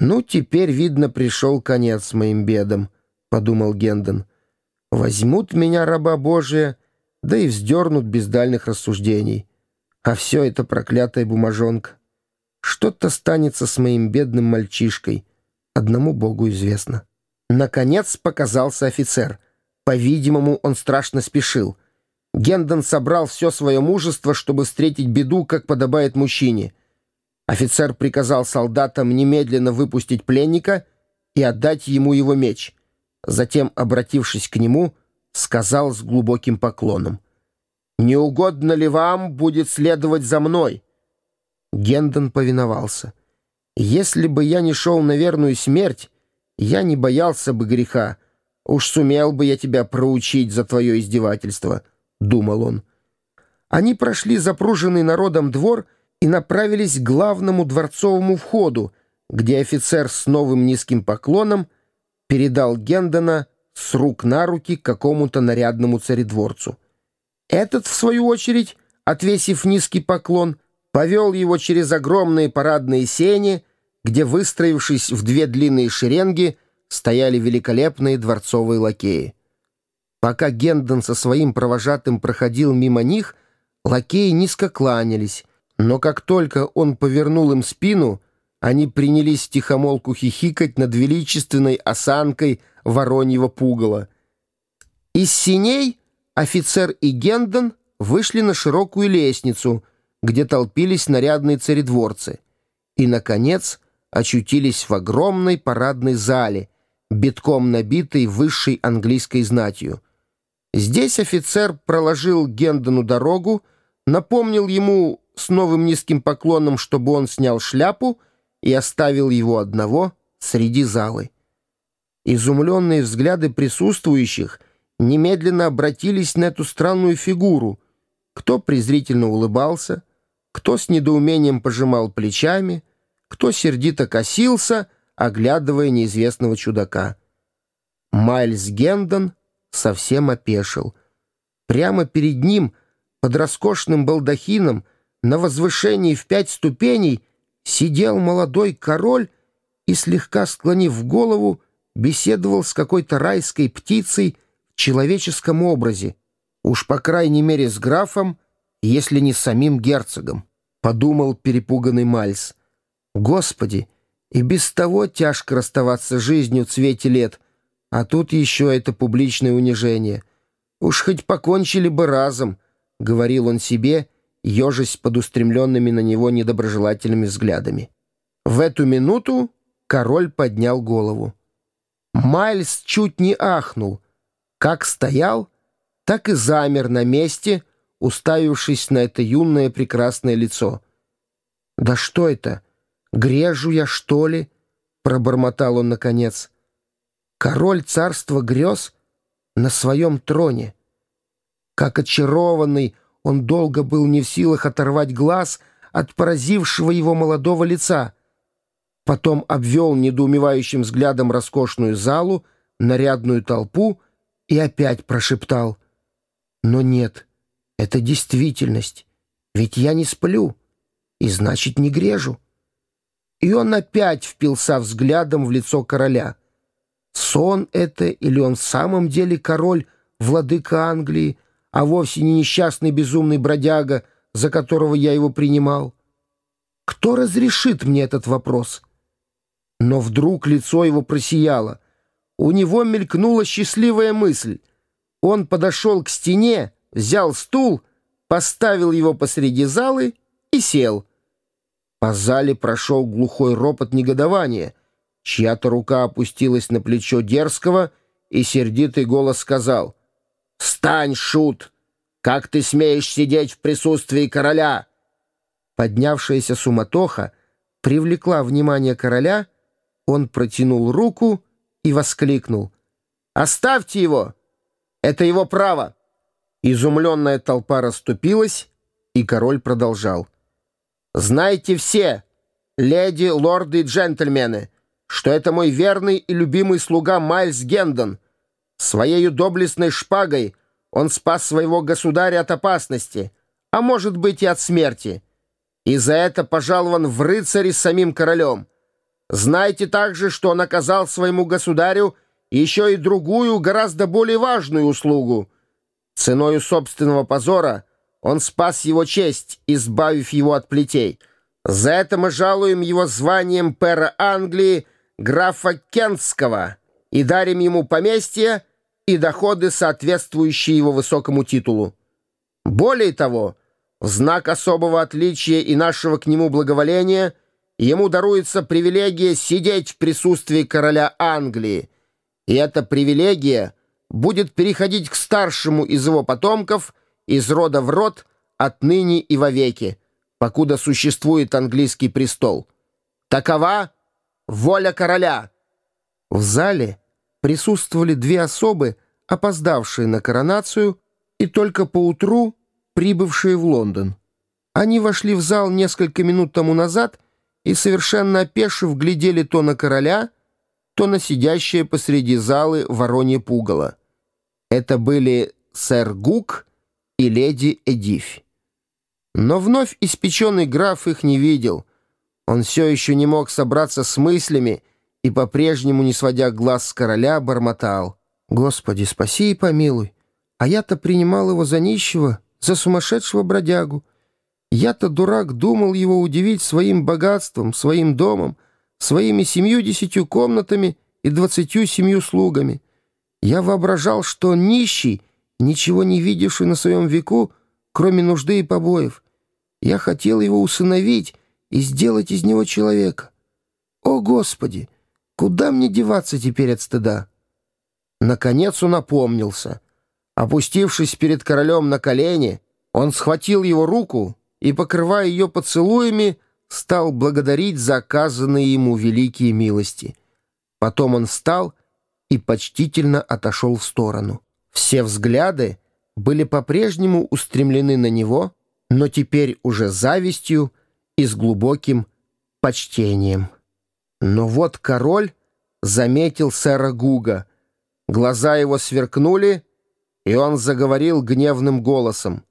«Ну, теперь, видно, пришел конец моим бедам», — подумал Гендон. «Возьмут меня, раба Божия, да и вздернут без дальних рассуждений. А все это проклятая бумажонка. Что-то станется с моим бедным мальчишкой. Одному Богу известно». Наконец показался офицер. По-видимому, он страшно спешил. Гендон собрал все свое мужество, чтобы встретить беду, как подобает мужчине. Офицер приказал солдатам немедленно выпустить пленника и отдать ему его меч. Затем, обратившись к нему, сказал с глубоким поклоном. «Не угодно ли вам будет следовать за мной?» Гендон повиновался. «Если бы я не шел на верную смерть, я не боялся бы греха. Уж сумел бы я тебя проучить за твое издевательство», — думал он. Они прошли запруженный народом двор — и направились к главному дворцовому входу, где офицер с новым низким поклоном передал Гендона с рук на руки какому-то нарядному царедворцу. Этот, в свою очередь, отвесив низкий поклон, повел его через огромные парадные сени, где, выстроившись в две длинные шеренги, стояли великолепные дворцовые лакеи. Пока Гендон со своим провожатым проходил мимо них, лакеи низко кланялись, но как только он повернул им спину, они принялись тихомолку хихикать над величественной осанкой вороньего пугала. Из синей офицер и Гендон вышли на широкую лестницу, где толпились нарядные царедворцы, и, наконец, очутились в огромной парадной зале, битком набитой высшей английской знатью. Здесь офицер проложил Гендону дорогу, напомнил ему с новым низким поклоном, чтобы он снял шляпу и оставил его одного среди залы. Изумленные взгляды присутствующих немедленно обратились на эту странную фигуру. Кто презрительно улыбался, кто с недоумением пожимал плечами, кто сердито косился, оглядывая неизвестного чудака. Майльс Гендон совсем опешил. Прямо перед ним, под роскошным балдахином, на возвышении в пять ступеней сидел молодой король и, слегка склонив голову, беседовал с какой-то райской птицей в человеческом образе, уж по крайней мере с графом, если не с самим герцогом, подумал перепуганный Мальс. Господи, и без того тяжко расставаться с жизнью цвете лет, а тут еще это публичное унижение. Уж хоть покончили бы разом, — говорил он себе, — ежась под устремленными на него недоброжелательными взглядами. В эту минуту король поднял голову. Майлз чуть не ахнул. Как стоял, так и замер на месте, уставившись на это юное прекрасное лицо. «Да что это? Грежу я, что ли?» — пробормотал он наконец. «Король царства грез на своем троне. Как очарованный, он долго был не в силах оторвать глаз от поразившего его молодого лица. Потом обвел недоумевающим взглядом роскошную залу, нарядную толпу и опять прошептал. «Но нет, это действительность, ведь я не сплю, и значит не грежу». И он опять впился взглядом в лицо короля. Сон это или он в самом деле король, владыка Англии, а вовсе не несчастный безумный бродяга, за которого я его принимал? Кто разрешит мне этот вопрос? Но вдруг лицо его просияло. У него мелькнула счастливая мысль. Он подошел к стене, взял стул, поставил его посреди залы и сел. По зале прошел глухой ропот негодования. Чья-то рука опустилась на плечо дерзкого, и сердитый голос сказал — «Встань, шут! Как ты смеешь сидеть в присутствии короля?» Поднявшаяся суматоха привлекла внимание короля, он протянул руку и воскликнул. «Оставьте его! Это его право!» Изумленная толпа расступилась, и король продолжал. «Знайте все, леди, лорды и джентльмены, что это мой верный и любимый слуга Майлз Гендон — Своею доблестной шпагой он спас своего государя от опасности, а может быть и от смерти. И за это пожалован в рыцари самим королем. знайте также, что он оказал своему государю еще и другую, гораздо более важную услугу. Ценою собственного позора он спас его честь, избавив его от плетей. За это мы жалуем его званием пера Англии графа Кентского и дарим ему поместье и доходы, соответствующие его высокому титулу. Более того, в знак особого отличия и нашего к нему благоволения ему даруется привилегия сидеть в присутствии короля Англии, и эта привилегия будет переходить к старшему из его потомков из рода в род отныне и вовеки, покуда существует английский престол. Такова воля короля. В зале присутствовали две особы, опоздавшие на коронацию, и только поутру прибывшие в Лондон. Они вошли в зал несколько минут тому назад и, совершенно опешив, глядели то на короля, то на сидящее посреди залы воронье пугало. Это были сэр Гук и леди Эдифь. Но вновь испеченный граф их не видел. Он все еще не мог собраться с мыслями и, по-прежнему, не сводя глаз с короля, бормотал. «Господи, спаси и помилуй! А я-то принимал его за нищего, за сумасшедшего бродягу. Я-то, дурак, думал его удивить своим богатством, своим домом, своими семью десятью комнатами и двадцатью семью слугами. Я воображал, что он нищий, ничего не видевший на своем веку, кроме нужды и побоев. Я хотел его усыновить и сделать из него человека. О, Господи! Куда мне деваться теперь от стыда? Наконец он опомнился. Опустившись перед королем на колени, он схватил его руку и, покрывая ее поцелуями, стал благодарить за оказанные ему великие милости. Потом он встал и почтительно отошел в сторону. Все взгляды были по-прежнему устремлены на него, но теперь уже завистью и с глубоким почтением. Но вот король заметил сэра Гуга. Глаза его сверкнули, и он заговорил гневным голосом.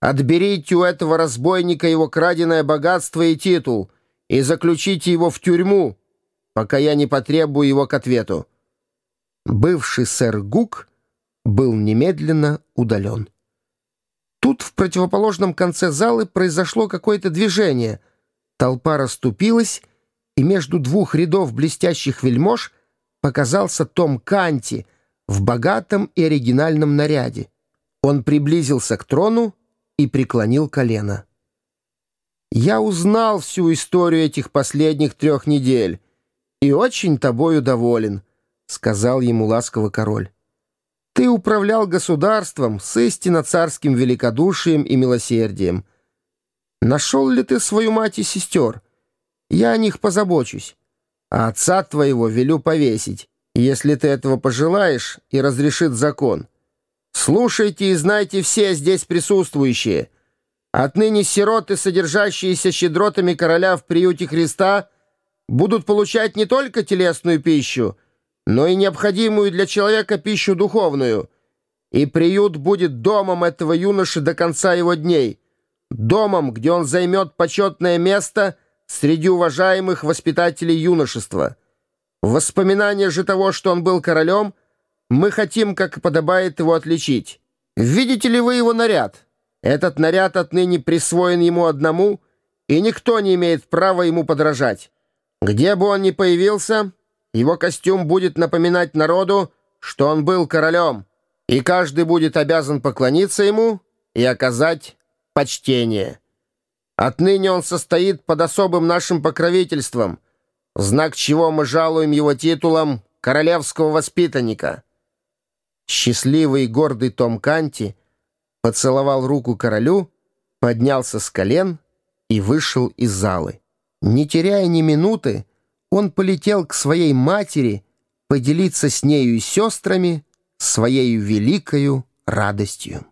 «Отберите у этого разбойника его краденое богатство и титул и заключите его в тюрьму, пока я не потребую его к ответу». Бывший сэр Гук был немедленно удален. Тут в противоположном конце залы произошло какое-то движение. Толпа расступилась, и между двух рядов блестящих вельмож показался Том Канти в богатом и оригинальном наряде. Он приблизился к трону и преклонил колено. «Я узнал всю историю этих последних трех недель и очень тобою доволен», — сказал ему ласково король. «Ты управлял государством с истинно царским великодушием и милосердием. Нашел ли ты свою мать и сестер?» Я о них позабочусь. А отца твоего велю повесить, если ты этого пожелаешь и разрешит закон. Слушайте и знайте все здесь присутствующие. Отныне сироты, содержащиеся щедротами короля в приюте Христа, будут получать не только телесную пищу, но и необходимую для человека пищу духовную. И приют будет домом этого юноши до конца его дней, домом, где он займет почетное место — среди уважаемых воспитателей юношества. Воспоминание же того, что он был королем, мы хотим, как подобает, его отличить. Видите ли вы его наряд? Этот наряд отныне присвоен ему одному, и никто не имеет права ему подражать. Где бы он ни появился, его костюм будет напоминать народу, что он был королем, и каждый будет обязан поклониться ему и оказать почтение». Отныне он состоит под особым нашим покровительством, знак чего мы жалуем его титулом королевского воспитанника. Счастливый и гордый Том Канти поцеловал руку королю, поднялся с колен и вышел из залы. Не теряя ни минуты, он полетел к своей матери поделиться с нею и сестрами своей великою радостью.